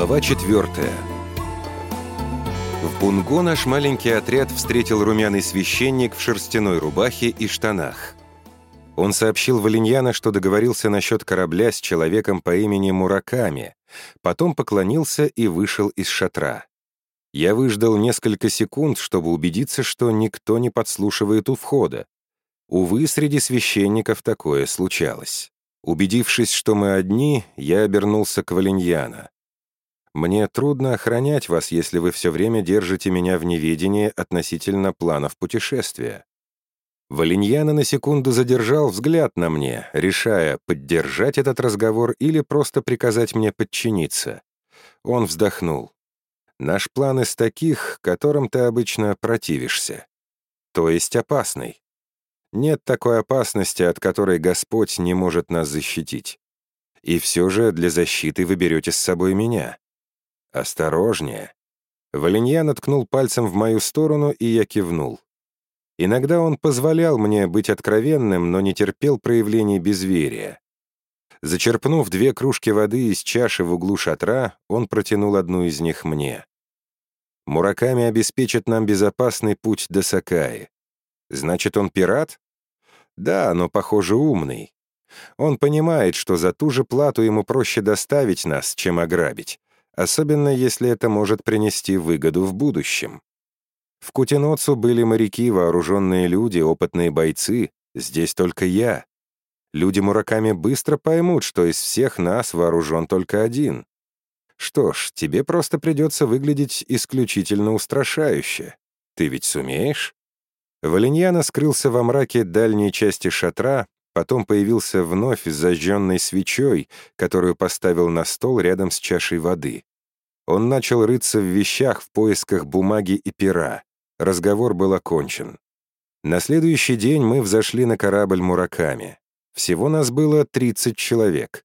Глава четвертая. В Бунго наш маленький отряд встретил румяный священник в шерстяной рубахе и штанах. Он сообщил Валиньяна, что договорился насчет корабля с человеком по имени Мураками, потом поклонился и вышел из шатра. Я выждал несколько секунд, чтобы убедиться, что никто не подслушивает у входа. Увы, среди священников такое случалось. Убедившись, что мы одни, я обернулся к Валиньяна. «Мне трудно охранять вас, если вы все время держите меня в неведении относительно планов путешествия». Валиньяна на секунду задержал взгляд на мне, решая, поддержать этот разговор или просто приказать мне подчиниться. Он вздохнул. «Наш план из таких, которым ты обычно противишься. То есть опасный. Нет такой опасности, от которой Господь не может нас защитить. И все же для защиты вы берете с собой меня. «Осторожнее». Валиньян откнул пальцем в мою сторону, и я кивнул. Иногда он позволял мне быть откровенным, но не терпел проявлений безверия. Зачерпнув две кружки воды из чаши в углу шатра, он протянул одну из них мне. «Мураками обеспечит нам безопасный путь до Сакаи. Значит, он пират? Да, но, похоже, умный. Он понимает, что за ту же плату ему проще доставить нас, чем ограбить особенно если это может принести выгоду в будущем. В Кутиноцу были моряки, вооруженные люди, опытные бойцы, здесь только я. Люди Мураками быстро поймут, что из всех нас вооружен только один. Что ж, тебе просто придется выглядеть исключительно устрашающе. Ты ведь сумеешь? Валиньяна скрылся во мраке дальней части шатра, потом появился вновь с зажженной свечой, которую поставил на стол рядом с чашей воды. Он начал рыться в вещах в поисках бумаги и пера. Разговор был окончен. На следующий день мы взошли на корабль Мураками. Всего нас было 30 человек.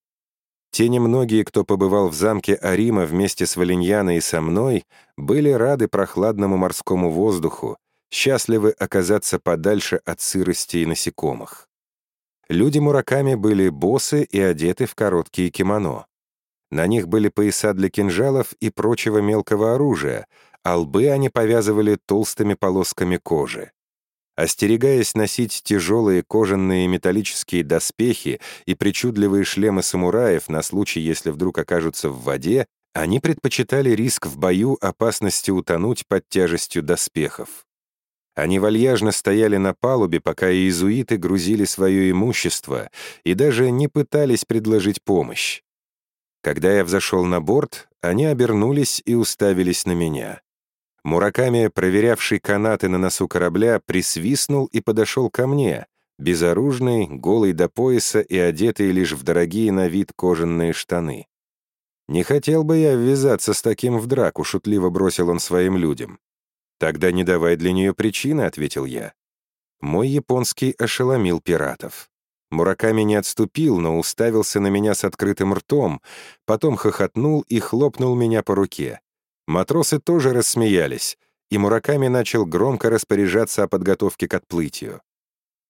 Те немногие, кто побывал в замке Арима вместе с Валиньяной и со мной, были рады прохладному морскому воздуху, счастливы оказаться подальше от сырости и насекомых. Люди Мураками были босы и одеты в короткие кимоно. На них были пояса для кинжалов и прочего мелкого оружия, а лбы они повязывали толстыми полосками кожи. Остерегаясь носить тяжелые кожаные металлические доспехи и причудливые шлемы самураев на случай, если вдруг окажутся в воде, они предпочитали риск в бою опасности утонуть под тяжестью доспехов. Они вальяжно стояли на палубе, пока иезуиты грузили свое имущество и даже не пытались предложить помощь. Когда я взошел на борт, они обернулись и уставились на меня. Мураками, проверявший канаты на носу корабля, присвистнул и подошел ко мне, безоружный, голый до пояса и одетый лишь в дорогие на вид кожаные штаны. «Не хотел бы я ввязаться с таким в драку», — шутливо бросил он своим людям. «Тогда не давай для нее причины», — ответил я. Мой японский ошеломил пиратов. Мураками не отступил, но уставился на меня с открытым ртом, потом хохотнул и хлопнул меня по руке. Матросы тоже рассмеялись, и Мураками начал громко распоряжаться о подготовке к отплытию.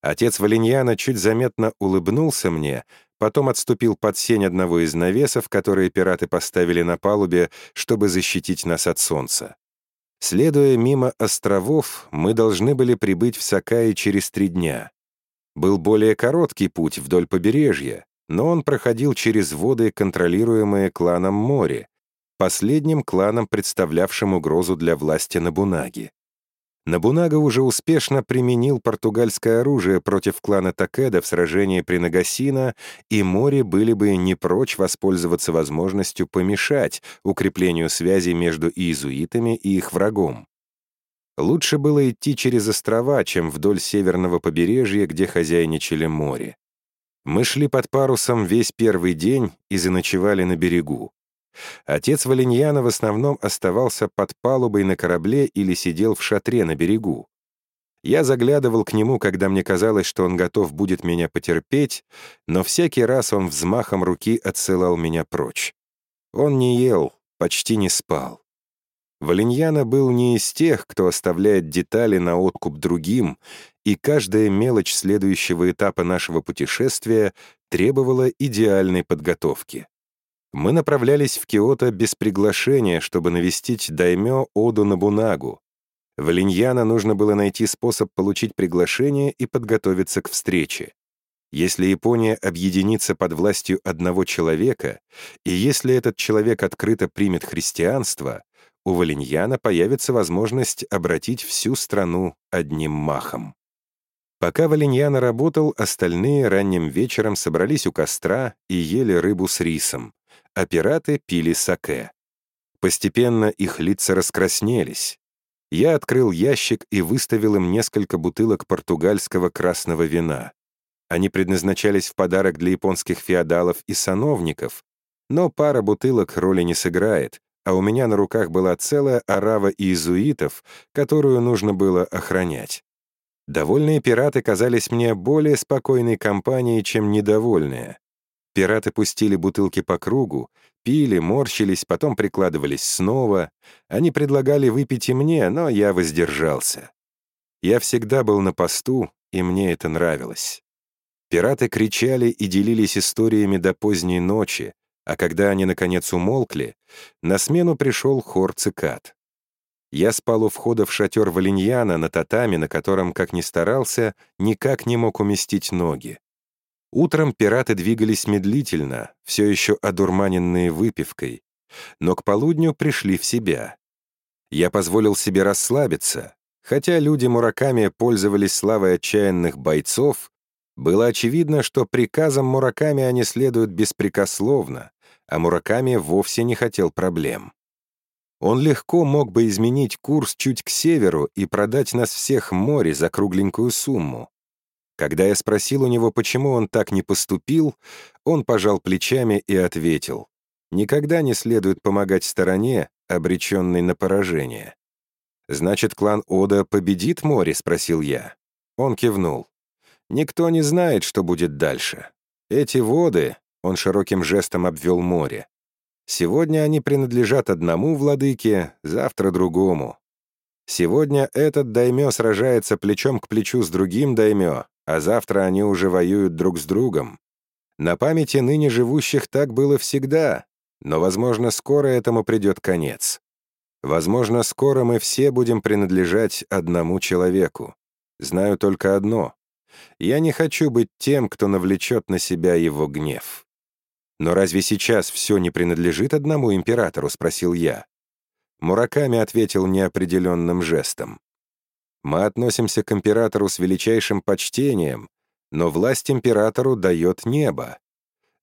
Отец Валиньяна чуть заметно улыбнулся мне, потом отступил под сень одного из навесов, которые пираты поставили на палубе, чтобы защитить нас от солнца. Следуя мимо островов, мы должны были прибыть в Сакаи через три дня. Был более короткий путь вдоль побережья, но он проходил через воды, контролируемые кланом Мори, последним кланом, представлявшим угрозу для власти Набунаги. Набунага уже успешно применил португальское оружие против клана Такеда в сражении при Нагасино, и Мори были бы не прочь воспользоваться возможностью помешать укреплению связи между иезуитами и их врагом. Лучше было идти через острова, чем вдоль северного побережья, где хозяйничали море. Мы шли под парусом весь первый день и заночевали на берегу. Отец Валиньяна в основном оставался под палубой на корабле или сидел в шатре на берегу. Я заглядывал к нему, когда мне казалось, что он готов будет меня потерпеть, но всякий раз он взмахом руки отсылал меня прочь. Он не ел, почти не спал. Валиньяна был не из тех, кто оставляет детали на откуп другим, и каждая мелочь следующего этапа нашего путешествия требовала идеальной подготовки. Мы направлялись в Киото без приглашения, чтобы навестить даймё Оду Набунагу. В Линьяна нужно было найти способ получить приглашение и подготовиться к встрече. Если Япония объединится под властью одного человека, и если этот человек открыто примет христианство, у Валиньяна появится возможность обратить всю страну одним махом. Пока Валиньяна работал, остальные ранним вечером собрались у костра и ели рыбу с рисом, а пираты пили саке. Постепенно их лица раскраснелись. Я открыл ящик и выставил им несколько бутылок португальского красного вина. Они предназначались в подарок для японских феодалов и сановников, но пара бутылок роли не сыграет, а у меня на руках была целая орава иезуитов, которую нужно было охранять. Довольные пираты казались мне более спокойной компанией, чем недовольные. Пираты пустили бутылки по кругу, пили, морщились, потом прикладывались снова. Они предлагали выпить и мне, но я воздержался. Я всегда был на посту, и мне это нравилось. Пираты кричали и делились историями до поздней ночи, а когда они, наконец, умолкли, на смену пришел хор цикад. Я спал у входа в шатер Валиньяна на татами, на котором, как ни старался, никак не мог уместить ноги. Утром пираты двигались медлительно, все еще одурманенные выпивкой, но к полудню пришли в себя. Я позволил себе расслабиться, хотя люди Мураками пользовались славой отчаянных бойцов, было очевидно, что приказам Мураками они следуют беспрекословно, а Мураками вовсе не хотел проблем. Он легко мог бы изменить курс чуть к северу и продать нас всех море за кругленькую сумму. Когда я спросил у него, почему он так не поступил, он пожал плечами и ответил, «Никогда не следует помогать стороне, обреченной на поражение». «Значит, клан Ода победит море?» — спросил я. Он кивнул. «Никто не знает, что будет дальше. Эти воды, он широким жестом обвел море. Сегодня они принадлежат одному владыке, завтра другому. Сегодня этот даймё сражается плечом к плечу с другим даймё, а завтра они уже воюют друг с другом. На памяти ныне живущих так было всегда, но, возможно, скоро этому придет конец. Возможно, скоро мы все будем принадлежать одному человеку. Знаю только одно. Я не хочу быть тем, кто навлечет на себя его гнев. «Но разве сейчас все не принадлежит одному императору?» — спросил я. Мураками ответил неопределенным жестом. «Мы относимся к императору с величайшим почтением, но власть императору дает небо.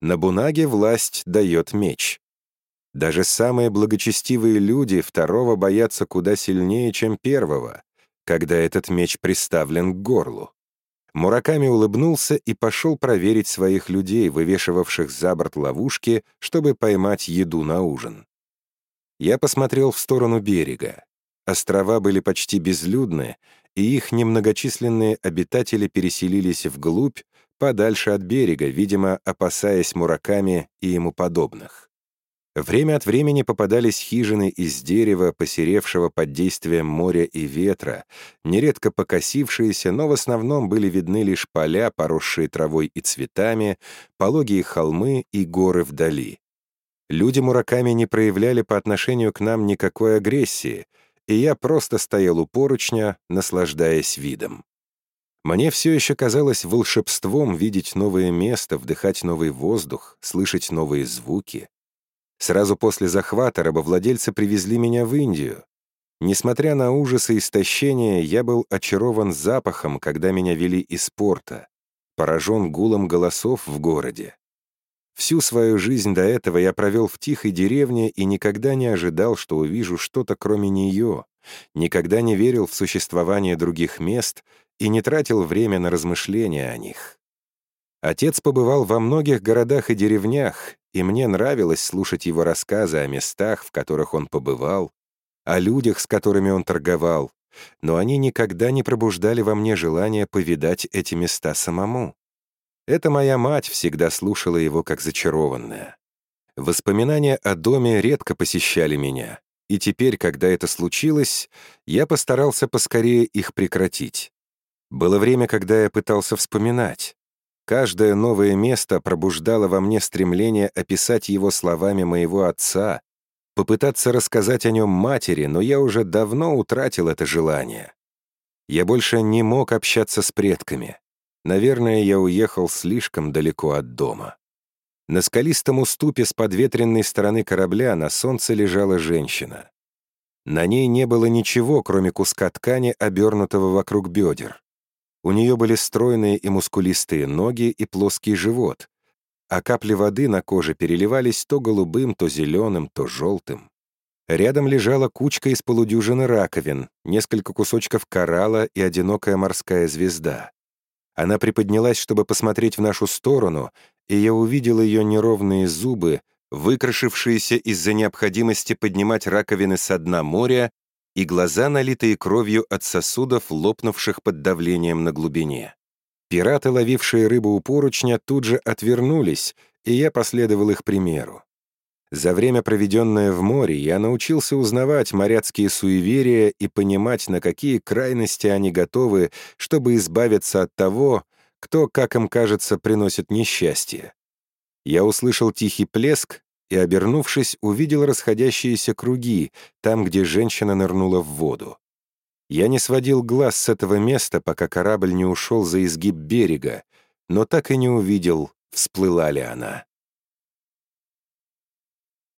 На Бунаге власть дает меч. Даже самые благочестивые люди второго боятся куда сильнее, чем первого, когда этот меч приставлен к горлу. Мураками улыбнулся и пошел проверить своих людей, вывешивавших за борт ловушки, чтобы поймать еду на ужин. Я посмотрел в сторону берега. Острова были почти безлюдны, и их немногочисленные обитатели переселились вглубь, подальше от берега, видимо, опасаясь мураками и ему подобных. Время от времени попадались хижины из дерева, посеревшего под действием моря и ветра, нередко покосившиеся, но в основном были видны лишь поля, поросшие травой и цветами, пологие холмы и горы вдали. Люди Мураками не проявляли по отношению к нам никакой агрессии, и я просто стоял у поручня, наслаждаясь видом. Мне все еще казалось волшебством видеть новое место, вдыхать новый воздух, слышать новые звуки. Сразу после захвата рабовладельцы привезли меня в Индию. Несмотря на ужасы и истощения, я был очарован запахом, когда меня вели из порта, поражен гулом голосов в городе. Всю свою жизнь до этого я провел в тихой деревне и никогда не ожидал, что увижу что-то кроме нее, никогда не верил в существование других мест и не тратил время на размышления о них. Отец побывал во многих городах и деревнях, и мне нравилось слушать его рассказы о местах, в которых он побывал, о людях, с которыми он торговал, но они никогда не пробуждали во мне желание повидать эти места самому. Это моя мать всегда слушала его как зачарованная. Воспоминания о доме редко посещали меня, и теперь, когда это случилось, я постарался поскорее их прекратить. Было время, когда я пытался вспоминать. Каждое новое место пробуждало во мне стремление описать его словами моего отца, попытаться рассказать о нем матери, но я уже давно утратил это желание. Я больше не мог общаться с предками. Наверное, я уехал слишком далеко от дома. На скалистом уступе с подветренной стороны корабля на солнце лежала женщина. На ней не было ничего, кроме куска ткани, обернутого вокруг бедер. У нее были стройные и мускулистые ноги и плоский живот, а капли воды на коже переливались то голубым, то зеленым, то желтым. Рядом лежала кучка из полудюжины раковин, несколько кусочков коралла и одинокая морская звезда. Она приподнялась, чтобы посмотреть в нашу сторону, и я увидел ее неровные зубы, выкрашившиеся из-за необходимости поднимать раковины со дна моря и глаза, налитые кровью от сосудов, лопнувших под давлением на глубине. Пираты, ловившие рыбу у поручня, тут же отвернулись, и я последовал их примеру. За время, проведенное в море, я научился узнавать моряцкие суеверия и понимать, на какие крайности они готовы, чтобы избавиться от того, кто, как им кажется, приносит несчастье. Я услышал тихий плеск и, обернувшись, увидел расходящиеся круги там, где женщина нырнула в воду. Я не сводил глаз с этого места, пока корабль не ушел за изгиб берега, но так и не увидел, всплыла ли она.